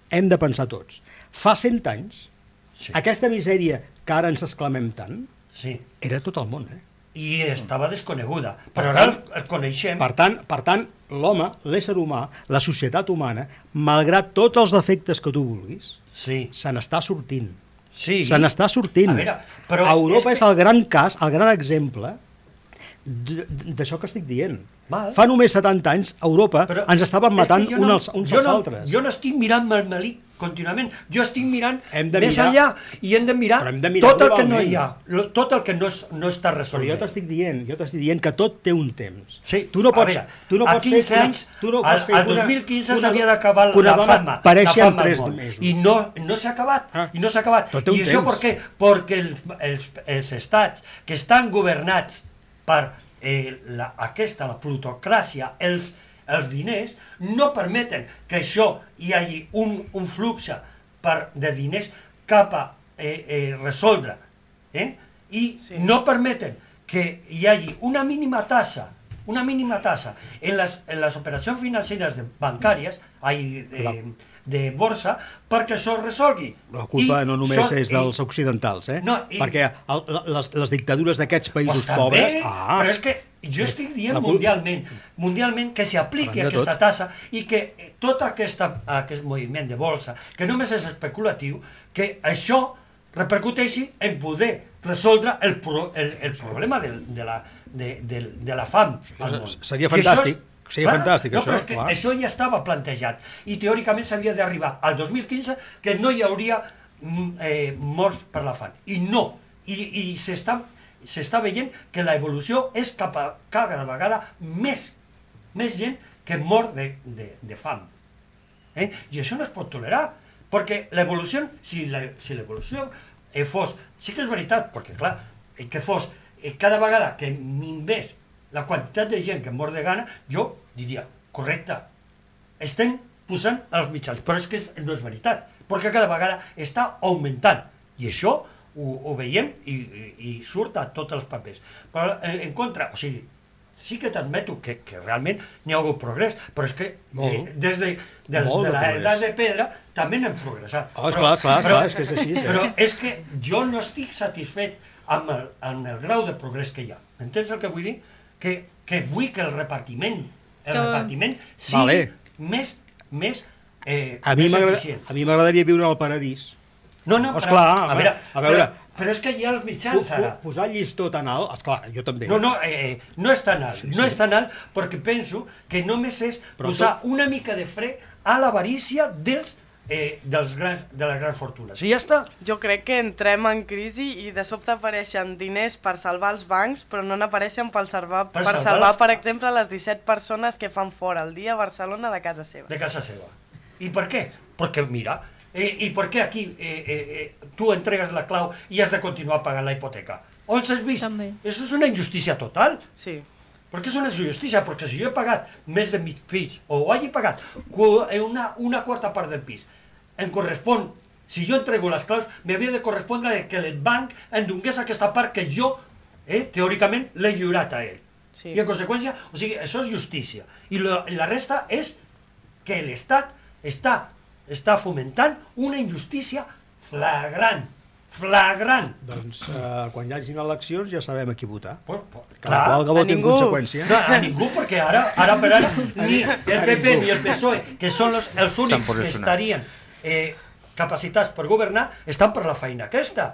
hem de pensar tots. Fa 100 anys, Sí. aquesta misèria que ara ens exclamem tant, Sí. era tot el món, eh? I estava desconeguda. Però Per ara tant- el, el coneixem. Per tant, per tant l'home, l'ésser humà, la societat humana, malgrat tots els defectes que tu vulguis, Sí. se n'està sortint. Sí. Se n'està sortint. A veure, però Europa és és, que- el gran cas, el gran exemple d'això que estic dient. Val. Fa només 70 anys, a Europa Però ens estaven matant jo no- als, uns jo als no, altres. Jo no estic mirant Marmelí contínuament, jo estic mirant Hem de més mirar- enllà i hem de mirar, Però hem de mirar tot el que no hi ha, tot el que no, és, no està Però resolt. jo t'estic dient, jo t'estic dient que tot té un temps. Sí, tu no a pots, veure, tu no a pots 15 fer anys, tu no pots fer al que una- 2015 una- s'havia d'acabar la fama, la fama tres mesos. I no, no s'ha acabat, Ah. i no s'ha acabat. I això temps. per què? Perquè els, els, els estats que estan governats per eh, la, aquesta, la plutocràcia, els, els diners, no permeten que això hi hagi un, un flux per, de diners cap a eh, eh, resoldre. Eh? I Sí. no permeten que hi hagi una mínima tassa una mínima tassa en les, en les operacions financeres de, bancàries, ai, La- de borsa, perquè això es resolgui. La culpa I no només això- és dels occidentals, eh? No, i- Perquè el, les, les dictadures d'aquests països Pues també, pobres... Ah, però és que jo estic dient mundialment, mundialment que s'apliqui de aquesta tot. tassa i que eh, tot aquesta, aquest moviment de bolsa, que només és especulatiu, que això repercuteixi en poder resoldre el, pro, el, el problema del, de, la, de, de, de la fam al món. seria I fantàstic, seria fantàstic, no, això, Però és que clar. això ja estava plantejat i teòricament s'havia d'arribar al 2015 que no hi hauria mm, eh, morts per la fam. I no, i, i s'està s'està veient que l'evolució és cap a cada vegada més, més gent que mor de, de, de fam. Eh? I això no es pot tolerar, perquè l'evolució, si l'evolució eh, fos, sí que és veritat, perquè clar, eh, que fos eh, cada vegada que minvés la quantitat de gent que mor de gana, jo diria, correcte, estem posant els mitjans, però és que no és veritat, perquè cada vegada està augmentant, i això ho, ho veiem i, i, i surt a tots els papers. Però en, en contra, o sigui, sí que t'admeto que, que realment n'hi ha hagut progrés, però és que eh, des de, de, Molt de de l'edat de pedra també n'hem progressat. Oh, esclar, esclar, esclar, és que és així, eh? Però és que jo no estic satisfet amb el, amb el grau de progrés que hi ha. Entens el que vull dir? Que, que vull que el repartiment, el Que- repartiment sigui Vale. més, més, eh, A mi més m'agrada- eficient. a mi m'agradaria viure al paradís. No, no, Esclar, però, a veure, a veure. Però, però és que hi ha els mitjans ara. Posar el llistó tan alt, esclar, jo també. No, no, eh, eh, no és tan alt, Sí, no sí. és tan alt perquè penso que només és Però posar una mica de fre a l'avarícia dels, eh, dels grans, de les grans fortunes. I ja està. Jo crec que entrem en crisi i de sobte apareixen diners per salvar els bancs, però no n'apareixen per salvar, Per per, salvar salvar, els- per exemple, les 17 persones que fan fora el dia a Barcelona de casa seva. de casa seva. ¿Y por qué? Porque mira, eh, ¿y por qué aquí eh, eh, eh, tú entregas la clau y has de continuar pagando la hipoteca? ¿On has vist? També. Eso es una injusticia total. Sí. ¿Por qué es una injusticia? Porque si yo he pagado mes de mig pis o hagi pagat una, una quarta part del pis, em correspon, si jo entrego les claus, m'havia de correspondre que el banc em donés aquesta part que jo, eh, teòricament, l'he lliurat a ell. Sí. I en conseqüència, o sigui, això és justícia. I la, la resta és que l'Estat està, està fomentant una injustícia flagrant, flagrant. Doncs eh, quan hi hagin eleccions ja sabem a qui votar. Pues, pues, Cada qual que a voti en ningú. conseqüència. No, a ningú, perquè ara, ara per ara, ni el PP ni el PSOE, que són los, els únics que estarien eh, capacitats per governar, estan per la feina aquesta.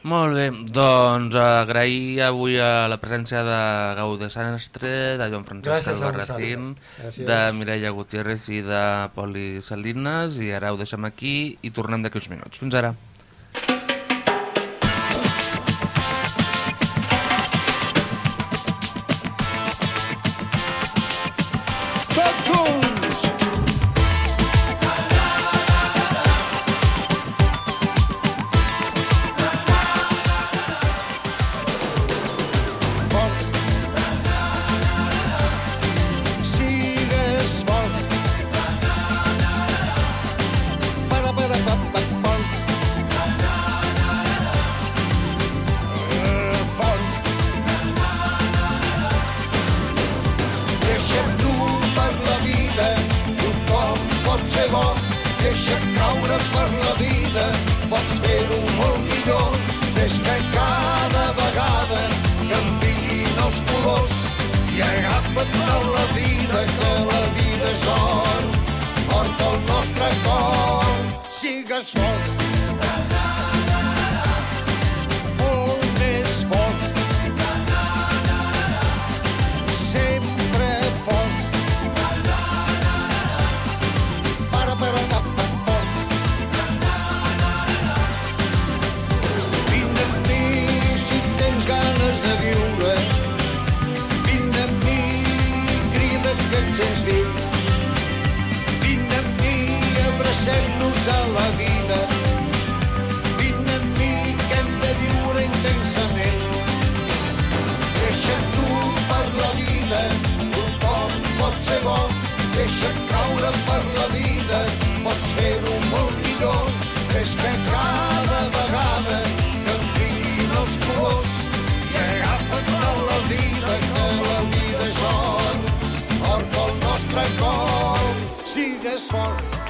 Molt bé, doncs agrair avui a la presència de Gaude Sastre, de Joan Francesc Albarracín, de Mireia Gutiérrez i de Poli Salinas, i ara ho deixem aquí i tornem d'aquí uns minuts. Fins ara. Abracem-nos a la vida. Vine amb mi, que hem de viure intensament. Deixa't tu per la vida, tothom pot ser bo. Deixa't caure per la vida, pots fer-ho molt millor. És que cada vegada canviïn els colors i agafa't a la vida, que la vida és or, or pel nostre cor. Sigues fort,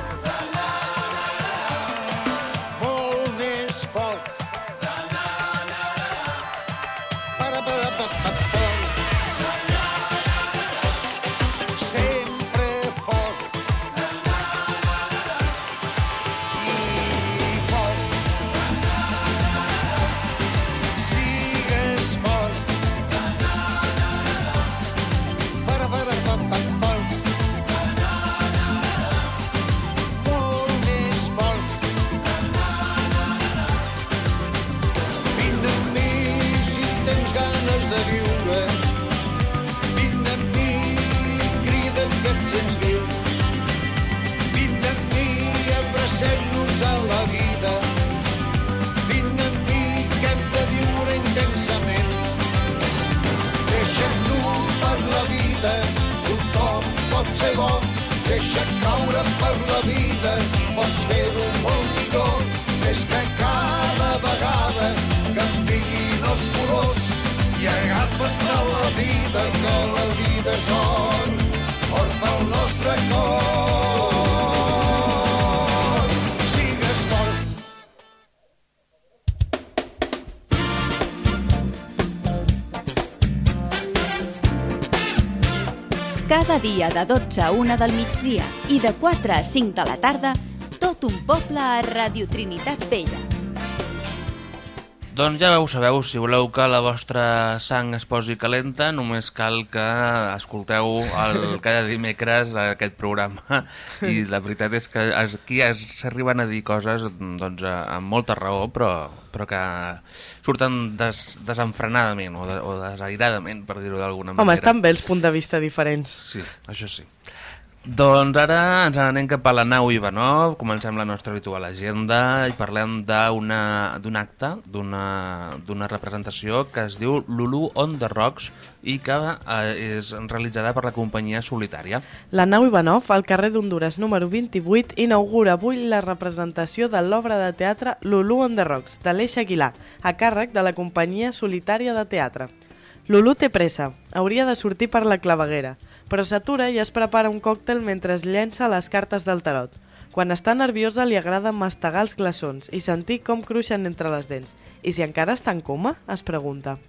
i agafa't de la vida que la vida és or, or pel nostre cor. Sigues fort. Cada dia de 12 a 1 del migdia i de 4 a 5 de la tarda, tot un poble a Radio Trinitat Vella doncs ja ho sabeu, si voleu que la vostra sang es posi calenta, només cal que escolteu el, cada dimecres aquest programa i la veritat és que aquí s'arriben a dir coses doncs, amb molta raó, però, però que surten des, desenfrenadament o, de, o desairadament, per dir-ho d'alguna manera. Home, estan bé els punts de vista diferents. Sí, això sí. Doncs ara ens anem cap a la nau Ivanov, comencem la nostra habitual agenda i parlem d'un acte, d'una representació que es diu Lulu on the Rocks i que eh, és realitzada per la companyia solitària. La nau Ivanov, al carrer d'Honduras número 28, inaugura avui la representació de l'obra de teatre Lulu on the Rocks, de l'Eix Aguilar, a càrrec de la companyia solitària de teatre. Lulu té pressa, hauria de sortir per la claveguera, però s'atura i es prepara un còctel mentre es llença les cartes del tarot. Quan està nerviosa li agrada mastegar els glaçons i sentir com cruixen entre les dents. I si encara està en coma? es pregunta.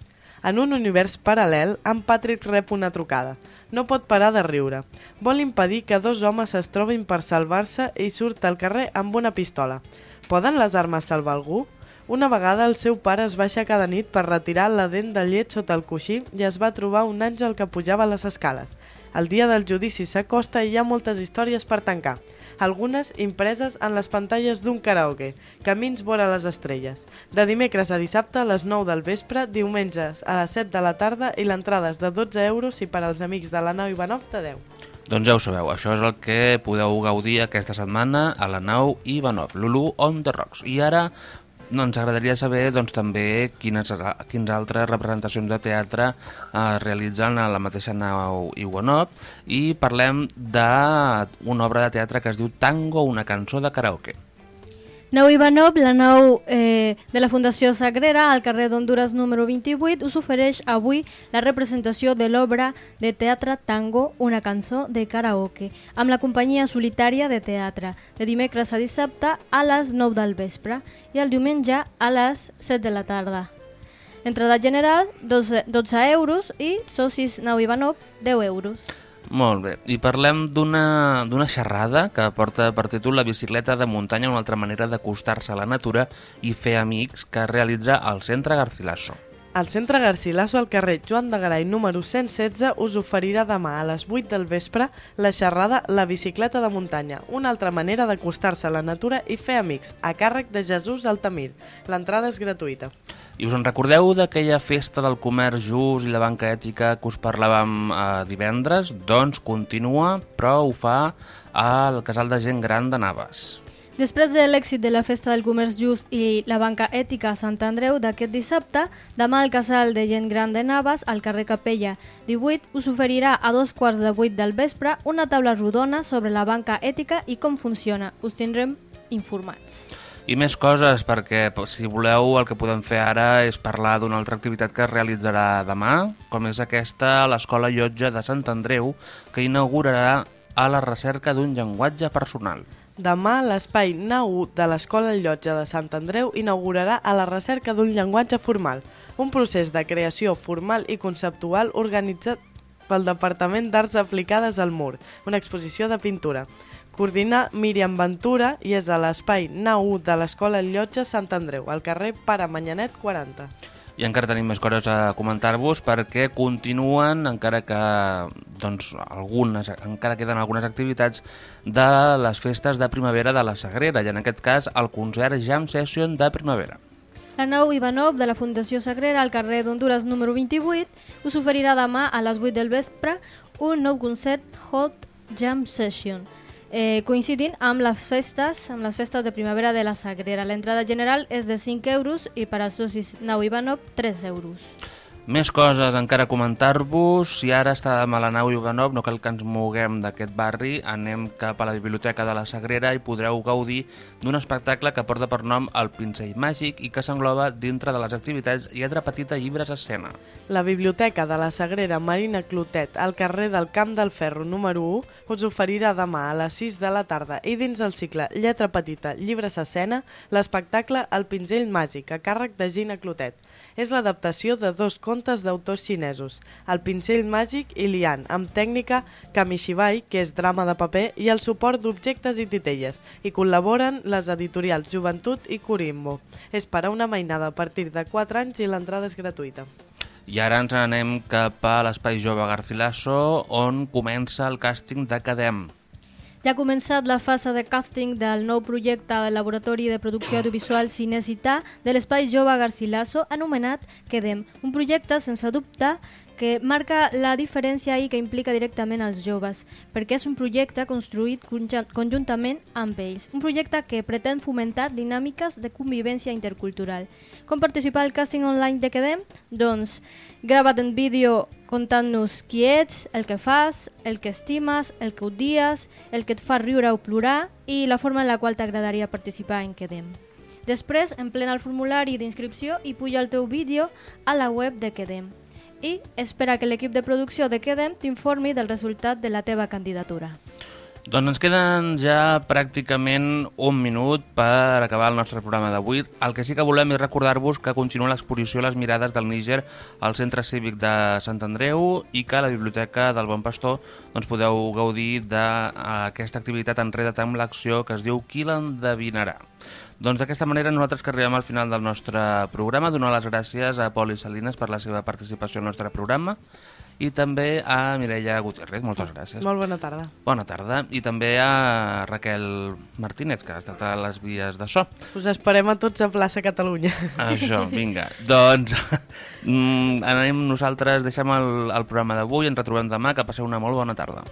En un univers paral·lel, en Patrick rep una trucada. No pot parar de riure. Vol impedir que dos homes es trobin per salvar-se i surt al carrer amb una pistola. Poden les armes salvar algú? Una vegada el seu pare es baixa cada nit per retirar la dent de llet sota el coixí i es va trobar un àngel que pujava les escales. El dia del judici s'acosta i hi ha moltes històries per tancar, algunes impreses en les pantalles d'un karaoke, Camins vora les estrelles. De dimecres a dissabte a les 9 del vespre, diumenges a les 7 de la tarda i l'entrada és de 12 euros i per als amics de la nau Ivanov de 10. Doncs ja ho sabeu, això és el que podeu gaudir aquesta setmana a la nau Ivanov, Lulu on the Rocks. I ara no, ens agradaria saber doncs, també quines, quines altres representacions de teatre es realitzen a la mateixa nau Iwanop i parlem d'una obra de teatre que es diu Tango, una cançó de karaoke. Nau Ivanov, la nau eh, de la Fundació Sagrera, al carrer d'Honduras número 28, us ofereix avui la representació de l'obra de teatre Tango, una cançó de karaoke, amb la companyia solitària de teatre, de dimecres a dissabte a les 9 del vespre i el diumenge a les 7 de la tarda. Entrada general, 12, 12 euros i socis Nau Ivanov, 10 euros. Molt bé, i parlem d'una xerrada que porta per títol La bicicleta de muntanya, una altra manera d'acostar-se a la natura i fer amics que realitza el Centre Garcilaso. El Centre Garcilaso al carrer Joan de Garay número 116 us oferirà demà a les 8 del vespre la xerrada La bicicleta de muntanya, una altra manera d'acostar-se a la natura i fer amics, a càrrec de Jesús Altamir. L'entrada és gratuïta. I us en recordeu d'aquella festa del comerç just i la banca ètica que us parlàvem eh, divendres? Doncs continua, però ho fa al casal de gent gran de Navas. Després de l'èxit de la Festa del Comerç Just i la Banca Ètica a Sant Andreu d'aquest dissabte, demà el casal de gent gran de Navas, al carrer Capella 18, us oferirà a dos quarts de vuit del vespre una taula rodona sobre la banca ètica i com funciona. Us tindrem informats. I més coses, perquè si voleu el que podem fer ara és parlar d'una altra activitat que es realitzarà demà, com és aquesta l'Escola Llotja de Sant Andreu, que inaugurarà a la recerca d'un llenguatge personal. Demà, l'espai NAU de l'Escola Llotja de Sant Andreu inaugurarà a la recerca d'un llenguatge formal, un procés de creació formal i conceptual organitzat pel Departament d'Arts Aplicades al Mur, una exposició de pintura. Coordina Míriam Ventura i és a l'espai NAU de l'Escola Llotja Sant Andreu, al carrer Pare Manyanet 40. I encara tenim més coses a comentar-vos perquè continuen, encara que doncs, algunes, encara queden algunes activitats de les festes de primavera de la Sagrera, i en aquest cas el concert Jam Session de primavera. La nau Ivanov de la Fundació Sagrera al carrer d'Honduras número 28 us oferirà demà a les 8 del vespre un nou concert Hot Jam Session eh, coincidint amb les festes amb les festes de primavera de la Sagrera. L'entrada general és de 5 euros i per als socis Nau Ivanov 3 euros. Més coses encara comentar-vos. Si ara estàvem a la nau Ivanov, no cal que ens moguem d'aquest barri, anem cap a la Biblioteca de la Sagrera i podreu gaudir d'un espectacle que porta per nom El Pincell Màgic i que s'engloba dintre de les activitats Lletra Petita Llibres a Escena. La Biblioteca de la Sagrera Marina Clotet, al carrer del Camp del Ferro número 1, us oferirà demà a les 6 de la tarda i dins el cicle Lletra Petita Llibres a Escena l'espectacle El Pinzell Màgic, a càrrec de Gina Clotet. És l'adaptació de dos contes d'autors xinesos, El pincell màgic i Lian, amb tècnica Kamishibai, que és drama de paper, i el suport d'objectes i titelles, i col·laboren les editorials Joventut i Curimbo. És per a una mainada a partir de 4 anys i l'entrada és gratuïta. I ara ens anem cap a l'Espai Jove Garcilaso, on comença el càsting d'Academ. Ja ha començat la fase de càsting del nou projecte del Laboratori de Producció Audiovisual Cinecità de l'Espai Jove Garcilaso, anomenat Quedem, un projecte, sense dubte, que marca la diferència i que implica directament als joves, perquè és un projecte construït conjuntament amb ells. Un projecte que pretén fomentar dinàmiques de convivència intercultural. Com participar al càsting online de Quedem? Doncs grava't en vídeo contant-nos qui ets, el que fas, el que estimes, el que odies, el que et fa riure o plorar i la forma en la qual t'agradaria participar en Quedem. Després, emplena el formulari d'inscripció i puja el teu vídeo a la web de Quedem i espera que l'equip de producció de Quedem t'informi del resultat de la teva candidatura. Doncs ens queden ja pràcticament un minut per acabar el nostre programa d'avui. El que sí que volem és recordar-vos que continua l'exposició Les mirades del Níger al Centre Cívic de Sant Andreu i que a la Biblioteca del Bon Pastor doncs, podeu gaudir d'aquesta activitat enreda't amb l'acció que es diu Qui l'endevinarà. Doncs d'aquesta manera nosaltres que arribem al final del nostre programa, donar les gràcies a Poli Salinas per la seva participació al nostre programa i també a Mireia Gutiérrez, moltes gràcies. Molt bona tarda. Bona tarda. I també a Raquel Martínez, que ha estat a les vies de so. Us esperem a tots a plaça Catalunya. Això, vinga. doncs mm, anem nosaltres, deixem el, el programa d'avui, ens retrobem demà, que passeu una molt bona tarda.